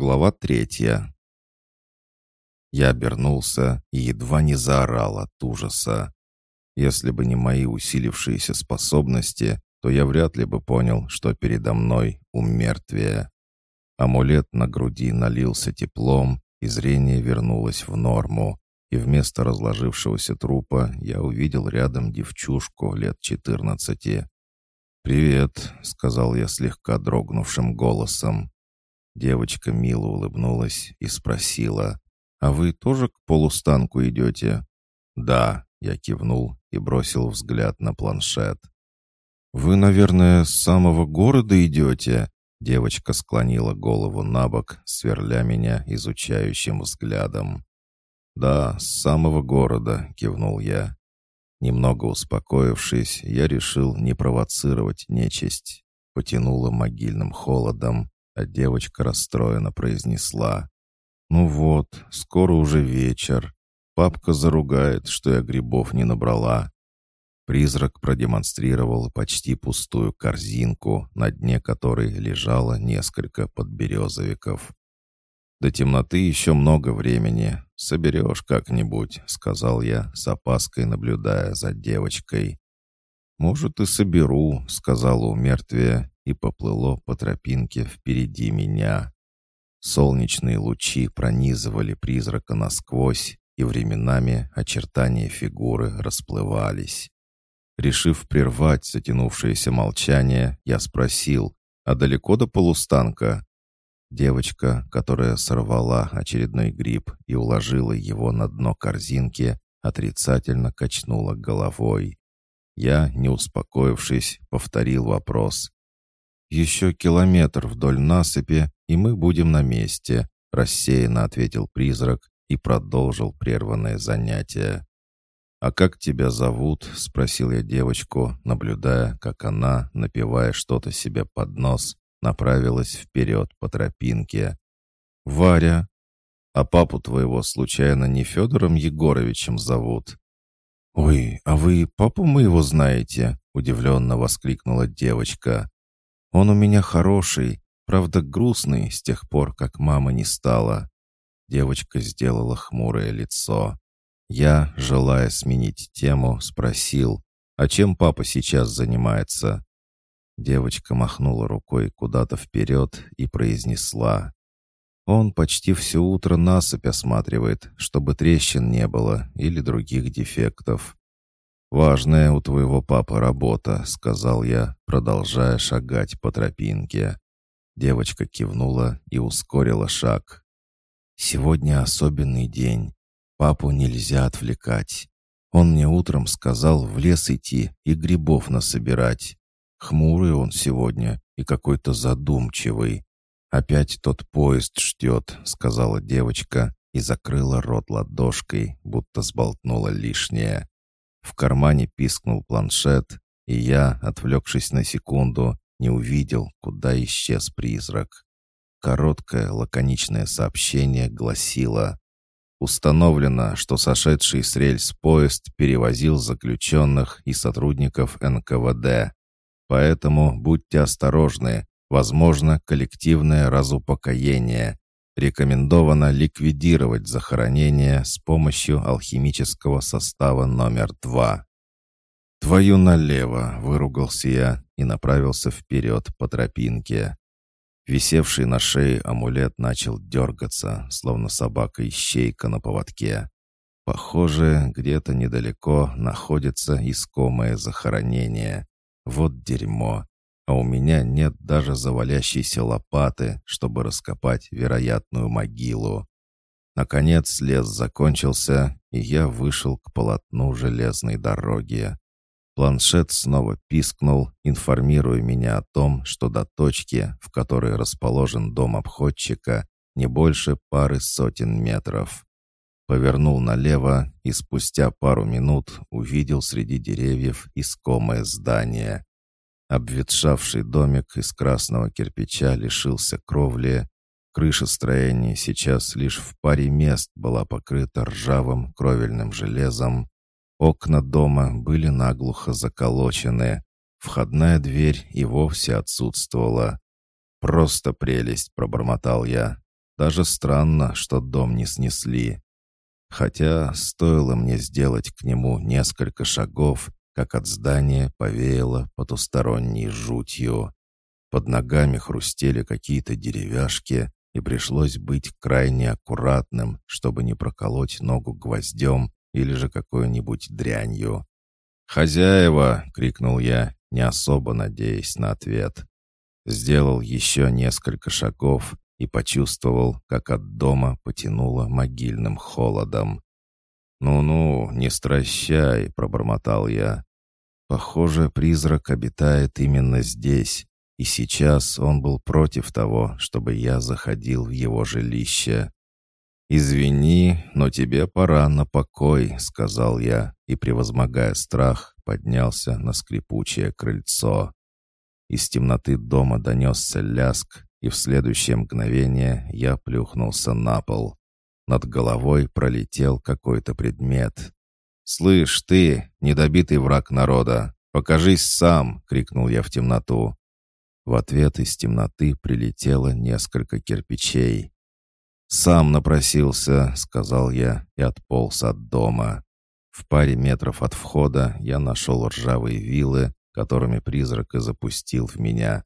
Глава третья. Я обернулся и едва не заорал от ужаса. Если бы не мои усилившиеся способности, то я вряд ли бы понял, что передо мной умертвие. Амулет на груди налился теплом, и зрение вернулось в норму, и вместо разложившегося трупа я увидел рядом девчушку лет четырнадцати. «Привет», — сказал я слегка дрогнувшим голосом. Девочка мило улыбнулась и спросила, «А вы тоже к полустанку идете?» «Да», — я кивнул и бросил взгляд на планшет. «Вы, наверное, с самого города идете?» Девочка склонила голову на бок, сверля меня изучающим взглядом. «Да, с самого города», — кивнул я. Немного успокоившись, я решил не провоцировать нечисть. Потянула могильным холодом, а девочка расстроенно произнесла. «Ну вот, скоро уже вечер. Папка заругает, что я грибов не набрала». Призрак продемонстрировал почти пустую корзинку, на дне которой лежало несколько подберезовиков. «До темноты еще много времени. Соберешь как-нибудь», — сказал я, с опаской наблюдая за девочкой. «Может, и соберу», — сказала у мертвия и поплыло по тропинке впереди меня. Солнечные лучи пронизывали призрака насквозь, и временами очертания фигуры расплывались. Решив прервать затянувшееся молчание, я спросил, «А далеко до полустанка?» Девочка, которая сорвала очередной гриб и уложила его на дно корзинки, отрицательно качнула головой. Я, не успокоившись, повторил вопрос. «Еще километр вдоль насыпи, и мы будем на месте», — рассеянно ответил призрак и продолжил прерванное занятие. «А как тебя зовут?» — спросил я девочку, наблюдая, как она, напивая что-то себе под нос, направилась вперед по тропинке. «Варя! А папу твоего случайно не Федором Егоровичем зовут?» «Ой, а вы папу моего знаете?» — удивленно воскликнула девочка. Он у меня хороший, правда грустный с тех пор, как мама не стала». Девочка сделала хмурое лицо. Я, желая сменить тему, спросил, «А чем папа сейчас занимается?» Девочка махнула рукой куда-то вперед и произнесла. «Он почти все утро насыпь осматривает, чтобы трещин не было или других дефектов. «Важная у твоего папы работа», — сказал я, продолжая шагать по тропинке. Девочка кивнула и ускорила шаг. «Сегодня особенный день. Папу нельзя отвлекать. Он мне утром сказал в лес идти и грибов насобирать. Хмурый он сегодня и какой-то задумчивый. Опять тот поезд ждет», — сказала девочка и закрыла рот ладошкой, будто сболтнула лишнее. В кармане пискнул планшет, и я, отвлекшись на секунду, не увидел, куда исчез призрак. Короткое, лаконичное сообщение гласило «Установлено, что сошедший с рельс поезд перевозил заключенных и сотрудников НКВД. Поэтому будьте осторожны, возможно коллективное разупокоение. Рекомендовано ликвидировать захоронение с помощью алхимического состава номер два. «Твою налево!» — выругался я и направился вперед по тропинке. Висевший на шее амулет начал дергаться, словно собака-ищейка на поводке. Похоже, где-то недалеко находится искомое захоронение. Вот дерьмо а у меня нет даже завалящейся лопаты, чтобы раскопать вероятную могилу. Наконец лес закончился, и я вышел к полотну железной дороги. Планшет снова пискнул, информируя меня о том, что до точки, в которой расположен дом обходчика, не больше пары сотен метров. Повернул налево и спустя пару минут увидел среди деревьев искомое здание. Обветшавший домик из красного кирпича лишился кровли. Крыша строения сейчас лишь в паре мест была покрыта ржавым кровельным железом. Окна дома были наглухо заколочены. Входная дверь и вовсе отсутствовала. «Просто прелесть!» — пробормотал я. Даже странно, что дом не снесли. Хотя стоило мне сделать к нему несколько шагов, как от здания повеяло потусторонней жутью. Под ногами хрустели какие-то деревяшки, и пришлось быть крайне аккуратным, чтобы не проколоть ногу гвоздем или же какой-нибудь дрянью. «Хозяева!» — крикнул я, не особо надеясь на ответ. Сделал еще несколько шагов и почувствовал, как от дома потянуло могильным холодом. «Ну-ну, не стращай», — пробормотал я. «Похоже, призрак обитает именно здесь, и сейчас он был против того, чтобы я заходил в его жилище. «Извини, но тебе пора на покой», — сказал я, и, превозмогая страх, поднялся на скрипучее крыльцо. Из темноты дома донесся ляск, и в следующее мгновение я плюхнулся на пол. Над головой пролетел какой-то предмет. «Слышь, ты, недобитый враг народа, покажись сам!» — крикнул я в темноту. В ответ из темноты прилетело несколько кирпичей. «Сам напросился», — сказал я и отполз от дома. В паре метров от входа я нашел ржавые вилы, которыми призрак и запустил в меня.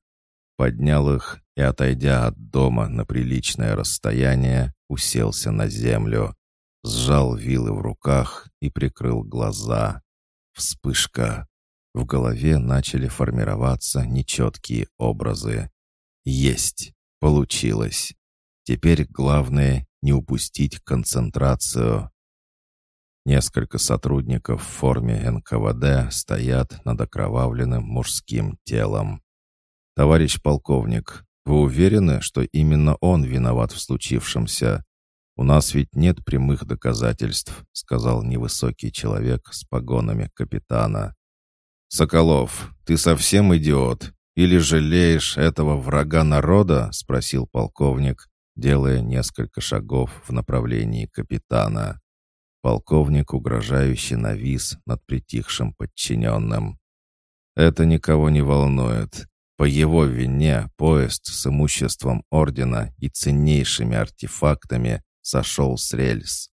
Поднял их и, отойдя от дома на приличное расстояние, уселся на землю. Сжал вилы в руках и прикрыл глаза. Вспышка. В голове начали формироваться нечеткие образы. Есть! Получилось! Теперь главное — не упустить концентрацию. Несколько сотрудников в форме НКВД стоят над окровавленным мужским телом. «Товарищ полковник, вы уверены, что именно он виноват в случившемся? У нас ведь нет прямых доказательств», — сказал невысокий человек с погонами капитана. «Соколов, ты совсем идиот? Или жалеешь этого врага народа?» — спросил полковник, делая несколько шагов в направлении капитана. Полковник угрожающе навис над притихшим подчиненным. «Это никого не волнует. По его вине поезд с имуществом ордена и ценнейшими артефактами сошел с рельс.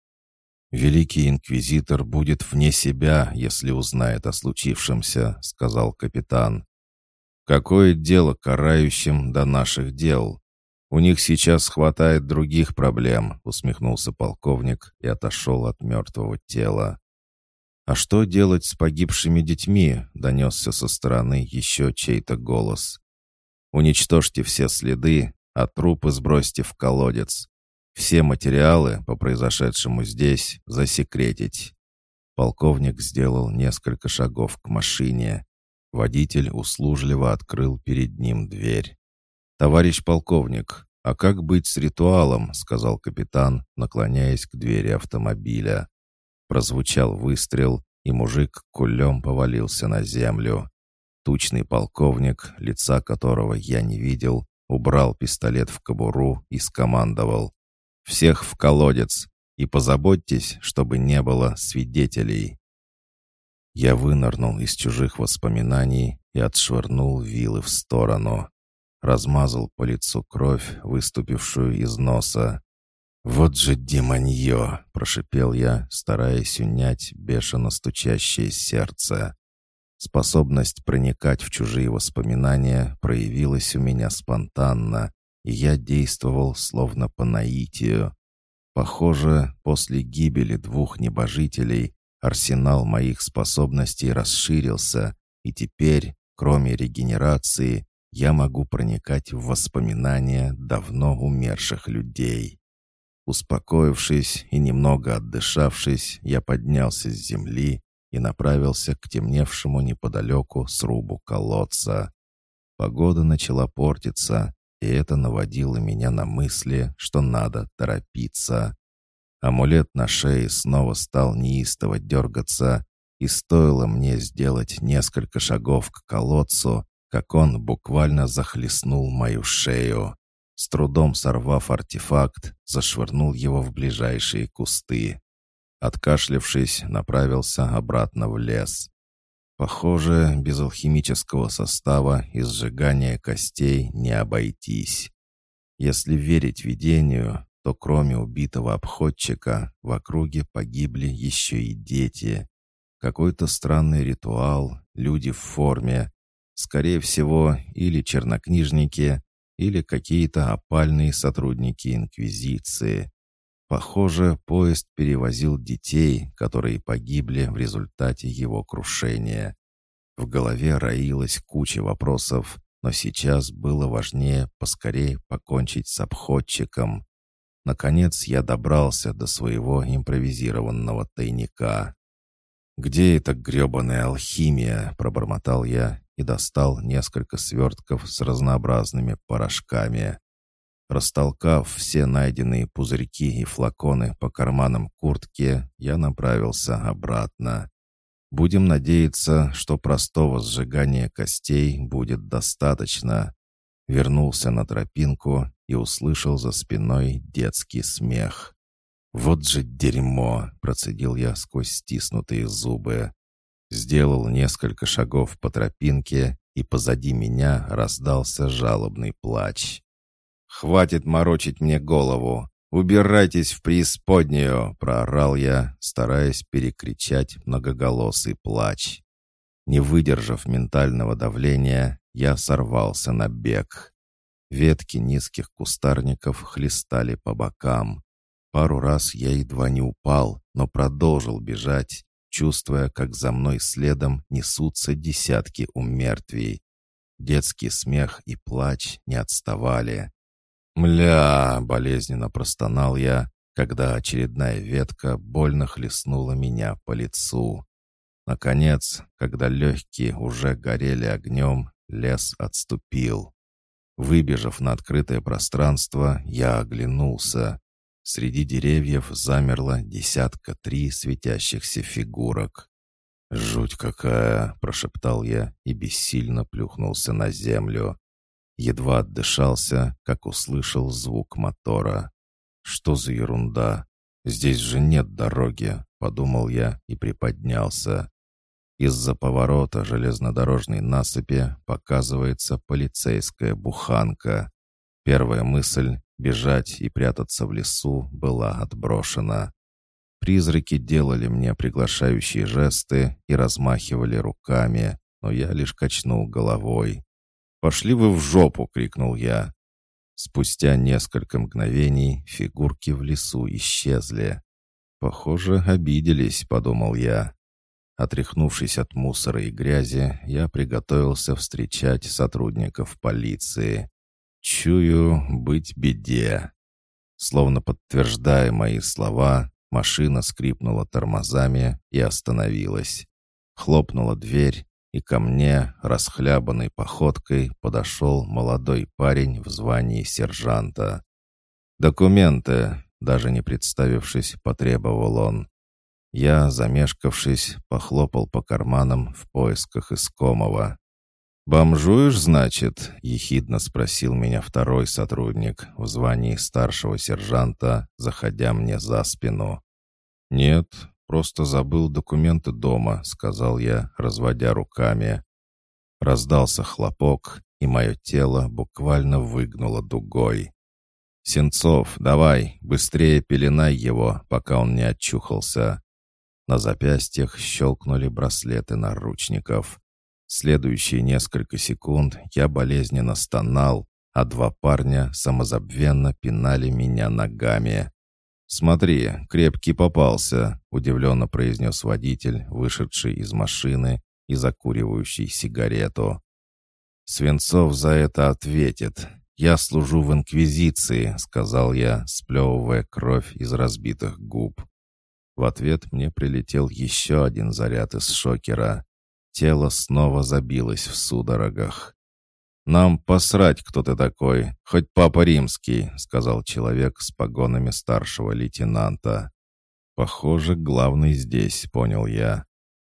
«Великий инквизитор будет вне себя, если узнает о случившемся», — сказал капитан. «Какое дело карающим до наших дел? У них сейчас хватает других проблем», — усмехнулся полковник и отошел от мертвого тела. «А что делать с погибшими детьми?» — донесся со стороны еще чей-то голос. «Уничтожьте все следы, а трупы сбросьте в колодец. Все материалы по произошедшему здесь засекретить. Полковник сделал несколько шагов к машине. Водитель услужливо открыл перед ним дверь. «Товарищ полковник, а как быть с ритуалом?» — сказал капитан, наклоняясь к двери автомобиля. Прозвучал выстрел, и мужик кулем повалился на землю. Тучный полковник, лица которого я не видел, убрал пистолет в кобуру и скомандовал. Всех в колодец. И позаботьтесь, чтобы не было свидетелей. Я вынырнул из чужих воспоминаний и отшвырнул вилы в сторону. Размазал по лицу кровь, выступившую из носа. «Вот же демонье!» — прошипел я, стараясь унять бешено стучащее сердце. Способность проникать в чужие воспоминания проявилась у меня спонтанно, и я действовал словно по наитию. Похоже, после гибели двух небожителей арсенал моих способностей расширился, и теперь, кроме регенерации, я могу проникать в воспоминания давно умерших людей. Успокоившись и немного отдышавшись, я поднялся с земли и направился к темневшему неподалеку срубу колодца. Погода начала портиться, и это наводило меня на мысли, что надо торопиться. Амулет на шее снова стал неистово дергаться, и стоило мне сделать несколько шагов к колодцу, как он буквально захлестнул мою шею. С трудом сорвав артефакт, зашвырнул его в ближайшие кусты. Откашлявшись, направился обратно в лес. Похоже, без алхимического состава и сжигания костей не обойтись. Если верить видению, что кроме убитого обходчика в округе погибли еще и дети. Какой-то странный ритуал, люди в форме. Скорее всего, или чернокнижники, или какие-то опальные сотрудники Инквизиции. Похоже, поезд перевозил детей, которые погибли в результате его крушения. В голове роилась куча вопросов, но сейчас было важнее поскорее покончить с обходчиком. Наконец я добрался до своего импровизированного тайника. «Где эта гребаная алхимия?» — пробормотал я и достал несколько свертков с разнообразными порошками. Растолкав все найденные пузырьки и флаконы по карманам куртки, я направился обратно. Будем надеяться, что простого сжигания костей будет достаточно. Вернулся на тропинку и услышал за спиной детский смех. «Вот же дерьмо!» — процедил я сквозь стиснутые зубы. Сделал несколько шагов по тропинке, и позади меня раздался жалобный плач. «Хватит морочить мне голову! Убирайтесь в преисподнюю!» — проорал я, стараясь перекричать многоголосый плач. Не выдержав ментального давления, я сорвался на бег. Ветки низких кустарников хлестали по бокам. Пару раз я едва не упал, но продолжил бежать, чувствуя, как за мной следом несутся десятки умертвий. Детский смех и плач не отставали. «Мля!» — болезненно простонал я, когда очередная ветка больно хлестнула меня по лицу. Наконец, когда легкие уже горели огнем, лес отступил. Выбежав на открытое пространство, я оглянулся. Среди деревьев замерло десятка три светящихся фигурок. «Жуть какая!» — прошептал я и бессильно плюхнулся на землю. Едва отдышался, как услышал звук мотора. «Что за ерунда? Здесь же нет дороги!» — подумал я и приподнялся. Из-за поворота железнодорожной насыпи показывается полицейская буханка. Первая мысль Бежать и прятаться в лесу была отброшена. Призраки делали мне приглашающие жесты и размахивали руками, но я лишь качнул головой. «Пошли вы в жопу!» — крикнул я. Спустя несколько мгновений фигурки в лесу исчезли. «Похоже, обиделись», — подумал я. Отряхнувшись от мусора и грязи, я приготовился встречать сотрудников полиции. Чую быть беде. Словно подтверждая мои слова, машина скрипнула тормозами и остановилась. Хлопнула дверь, и ко мне, расхлябанной походкой, подошел молодой парень в звании сержанта. «Документы», даже не представившись, потребовал он. Я, замешкавшись, похлопал по карманам в поисках искомого. «Бомжуешь, значит?» — ехидно спросил меня второй сотрудник в звании старшего сержанта, заходя мне за спину. «Нет, просто забыл документы дома», — сказал я, разводя руками. Раздался хлопок, и мое тело буквально выгнуло дугой. «Сенцов, давай, быстрее пеленай его, пока он не очухался». На запястьях щелкнули браслеты наручников. Следующие несколько секунд я болезненно стонал, а два парня самозабвенно пинали меня ногами. «Смотри, крепкий попался», — удивленно произнес водитель, вышедший из машины и закуривающий сигарету. «Свинцов за это ответит. Я служу в Инквизиции», — сказал я, сплевывая кровь из разбитых губ. В ответ мне прилетел еще один заряд из шокера. Тело снова забилось в судорогах. «Нам посрать, кто ты такой, хоть папа римский», — сказал человек с погонами старшего лейтенанта. «Похоже, главный здесь», — понял я.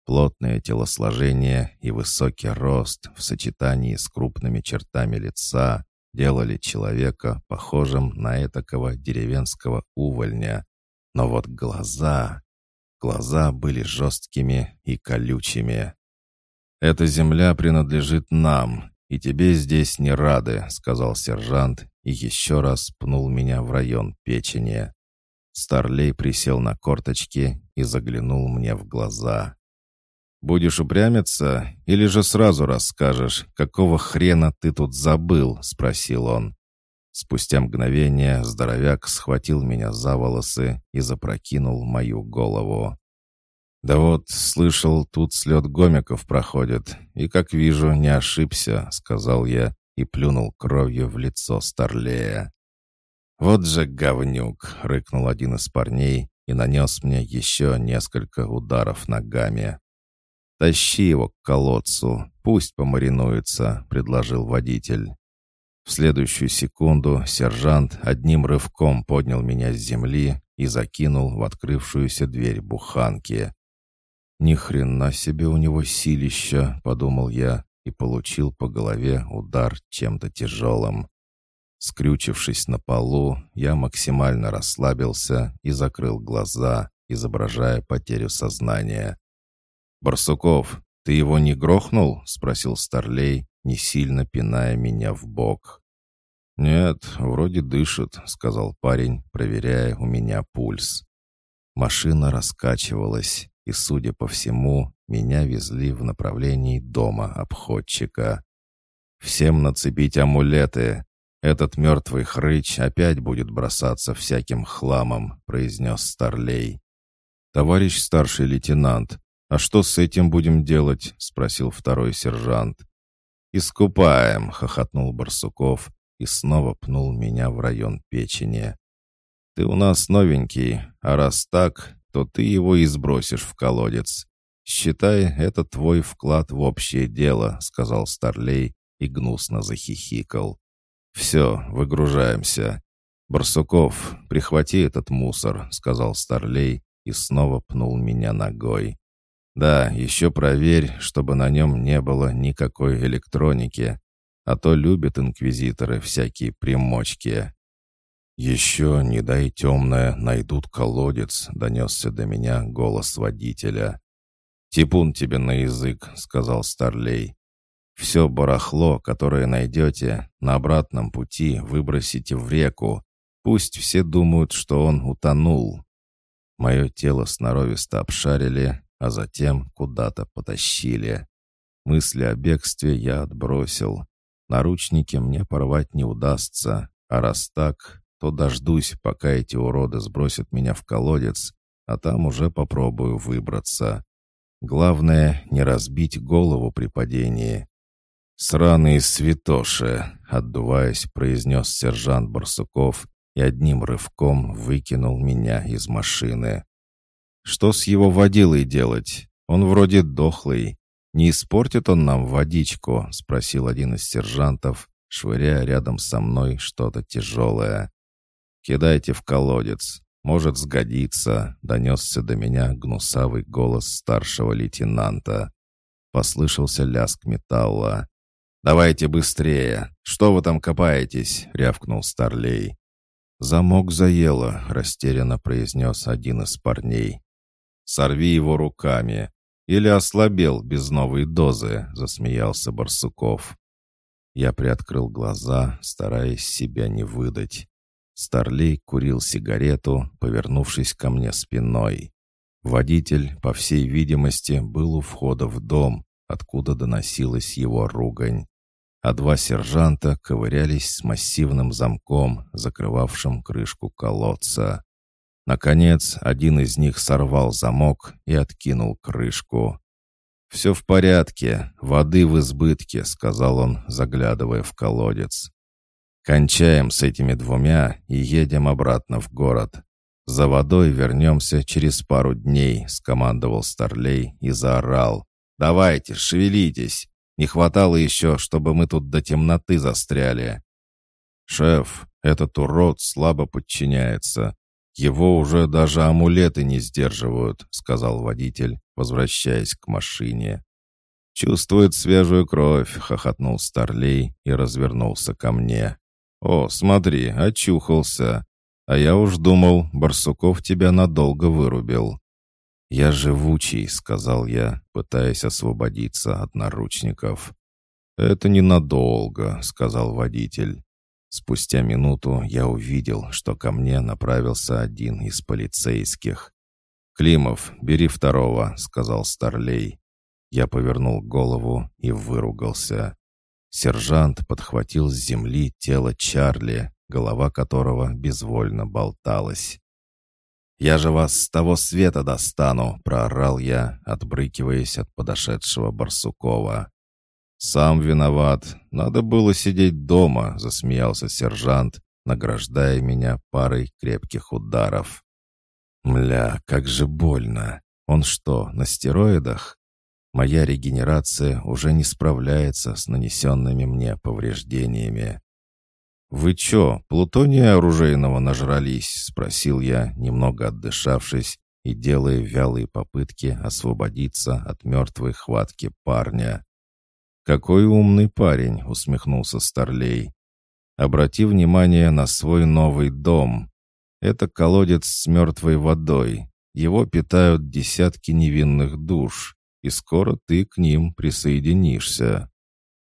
Плотное телосложение и высокий рост в сочетании с крупными чертами лица делали человека похожим на этакого деревенского увольня. Но вот глаза... Глаза были жесткими и колючими. «Эта земля принадлежит нам, и тебе здесь не рады», — сказал сержант и еще раз пнул меня в район печени. Старлей присел на корточки и заглянул мне в глаза. «Будешь упрямиться или же сразу расскажешь, какого хрена ты тут забыл?» — спросил он. Спустя мгновение здоровяк схватил меня за волосы и запрокинул мою голову. «Да вот, слышал, тут слет гомиков проходит, и, как вижу, не ошибся», — сказал я и плюнул кровью в лицо Старлея. «Вот же говнюк!» — рыкнул один из парней и нанес мне еще несколько ударов ногами. «Тащи его к колодцу, пусть помаринуется», — предложил водитель. В следующую секунду сержант одним рывком поднял меня с земли и закинул в открывшуюся дверь буханки. «Ни хрена себе у него силища», — подумал я и получил по голове удар чем-то тяжелым. Скрючившись на полу, я максимально расслабился и закрыл глаза, изображая потерю сознания. «Барсуков, ты его не грохнул?» — спросил Старлей, не сильно пиная меня в бок. «Нет, вроде дышит», — сказал парень, проверяя у меня пульс. Машина раскачивалась, и, судя по всему, меня везли в направлении дома обходчика. «Всем нацепить амулеты!» «Этот мертвый хрыч опять будет бросаться всяким хламом», — произнес Старлей. «Товарищ старший лейтенант, а что с этим будем делать?» — спросил второй сержант. «Искупаем», — хохотнул Барсуков и снова пнул меня в район печени. «Ты у нас новенький, а раз так, то ты его и сбросишь в колодец. Считай, это твой вклад в общее дело», — сказал Старлей и гнусно захихикал. «Все, выгружаемся. Барсуков, прихвати этот мусор», — сказал Старлей и снова пнул меня ногой. «Да, еще проверь, чтобы на нем не было никакой электроники, а то любят инквизиторы всякие примочки». «Еще, не дай темное, найдут колодец», — донесся до меня голос водителя. «Типун тебе на язык», — сказал Старлей. Все барахло, которое найдете, на обратном пути выбросите в реку. Пусть все думают, что он утонул. Мое тело сноровисто обшарили, а затем куда-то потащили. Мысли о бегстве я отбросил. Наручники мне порвать не удастся, а раз так, то дождусь, пока эти уроды сбросят меня в колодец, а там уже попробую выбраться. Главное, не разбить голову при падении. «Сраные святоши!» — отдуваясь, произнес сержант Барсуков и одним рывком выкинул меня из машины. «Что с его водилой делать? Он вроде дохлый. Не испортит он нам водичку?» — спросил один из сержантов, швыряя рядом со мной что-то тяжелое. «Кидайте в колодец. Может, сгодится», — донесся до меня гнусавый голос старшего лейтенанта. Послышался лязг металла. «Давайте быстрее! Что вы там копаетесь?» — рявкнул Старлей. «Замок заело», — растерянно произнес один из парней. «Сорви его руками. Или ослабел без новой дозы», — засмеялся Барсуков. Я приоткрыл глаза, стараясь себя не выдать. Старлей курил сигарету, повернувшись ко мне спиной. Водитель, по всей видимости, был у входа в дом, откуда доносилась его ругань а два сержанта ковырялись с массивным замком, закрывавшим крышку колодца. Наконец, один из них сорвал замок и откинул крышку. «Все в порядке, воды в избытке», — сказал он, заглядывая в колодец. «Кончаем с этими двумя и едем обратно в город. За водой вернемся через пару дней», — скомандовал Старлей и заорал. «Давайте, шевелитесь! Не хватало еще, чтобы мы тут до темноты застряли. Шеф, этот урод слабо подчиняется. Его уже даже амулеты не сдерживают, сказал водитель, возвращаясь к машине. «Чувствует свежую кровь», — хохотнул Старлей и развернулся ко мне. «О, смотри, очухался. А я уж думал, Барсуков тебя надолго вырубил». «Я живучий», — сказал я, пытаясь освободиться от наручников. «Это ненадолго», — сказал водитель. Спустя минуту я увидел, что ко мне направился один из полицейских. «Климов, бери второго», — сказал Старлей. Я повернул голову и выругался. Сержант подхватил с земли тело Чарли, голова которого безвольно болталась. «Я же вас с того света достану!» — проорал я, отбрыкиваясь от подошедшего Барсукова. «Сам виноват. Надо было сидеть дома», — засмеялся сержант, награждая меня парой крепких ударов. «Мля, как же больно! Он что, на стероидах?» Моя регенерация уже не справляется с нанесенными мне повреждениями. «Вы чё, плутония оружейного нажрались?» — спросил я, немного отдышавшись и делая вялые попытки освободиться от мертвой хватки парня. «Какой умный парень!» — усмехнулся Старлей. «Обрати внимание на свой новый дом. Это колодец с мертвой водой. Его питают десятки невинных душ, и скоро ты к ним присоединишься».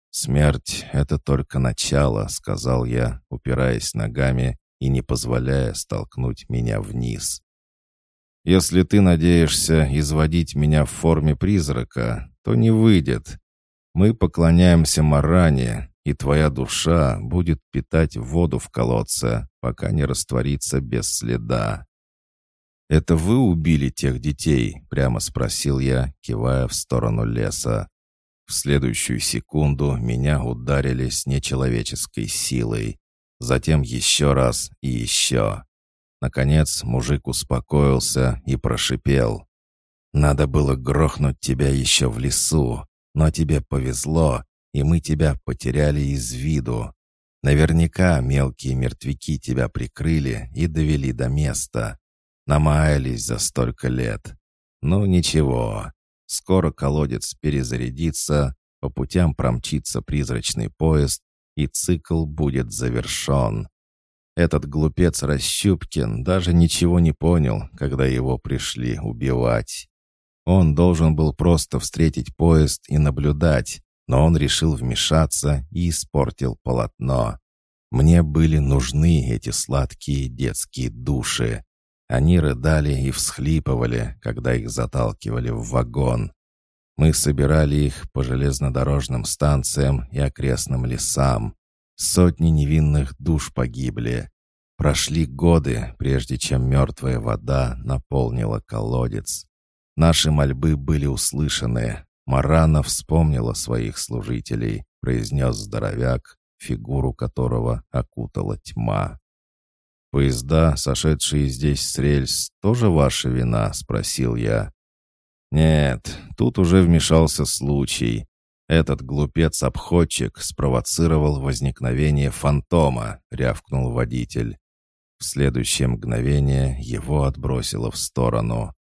«Смерть — это только начало», — сказал я, упираясь ногами и не позволяя столкнуть меня вниз. «Если ты надеешься изводить меня в форме призрака, то не выйдет. Мы поклоняемся Маране, и твоя душа будет питать воду в колодце, пока не растворится без следа». «Это вы убили тех детей?» — прямо спросил я, кивая в сторону леса. В следующую секунду меня ударили с нечеловеческой силой. Затем еще раз и еще. Наконец мужик успокоился и прошипел. «Надо было грохнуть тебя еще в лесу, но тебе повезло, и мы тебя потеряли из виду. Наверняка мелкие мертвяки тебя прикрыли и довели до места. Намаялись за столько лет. Ну ничего, Скоро колодец перезарядится, по путям промчится призрачный поезд, и цикл будет завершен. Этот глупец Расщупкин даже ничего не понял, когда его пришли убивать. Он должен был просто встретить поезд и наблюдать, но он решил вмешаться и испортил полотно. Мне были нужны эти сладкие детские души. Они рыдали и всхлипывали, когда их заталкивали в вагон. Мы собирали их по железнодорожным станциям и окрестным лесам. Сотни невинных душ погибли. Прошли годы, прежде чем мертвая вода наполнила колодец. Наши мольбы были услышаны. Марана вспомнила своих служителей, произнес здоровяк, фигуру которого окутала тьма. «Поезда, сошедшие здесь с рельс, тоже ваша вина?» — спросил я. «Нет, тут уже вмешался случай. Этот глупец-обходчик спровоцировал возникновение фантома», — рявкнул водитель. В следующее мгновение его отбросило в сторону.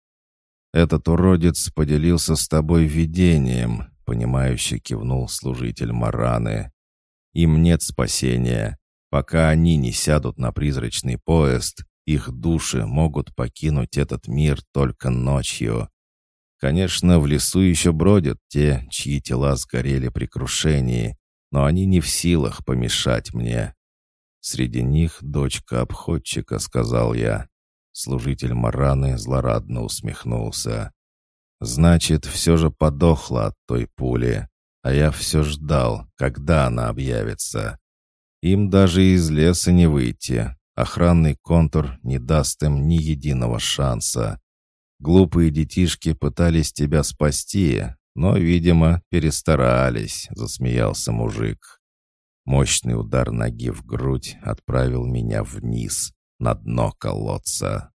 «Этот уродец поделился с тобой видением», — понимающе кивнул служитель Мараны. «Им нет спасения. Пока они не сядут на призрачный поезд, их души могут покинуть этот мир только ночью. Конечно, в лесу еще бродят те, чьи тела сгорели при крушении, но они не в силах помешать мне. Среди них дочка обходчика, сказал я. Служитель Мараны злорадно усмехнулся. «Значит, все же подохла от той пули, а я все ждал, когда она объявится. Им даже из леса не выйти. Охранный контур не даст им ни единого шанса. Глупые детишки пытались тебя спасти, но, видимо, перестарались», — засмеялся мужик. Мощный удар ноги в грудь отправил меня вниз, на дно колодца.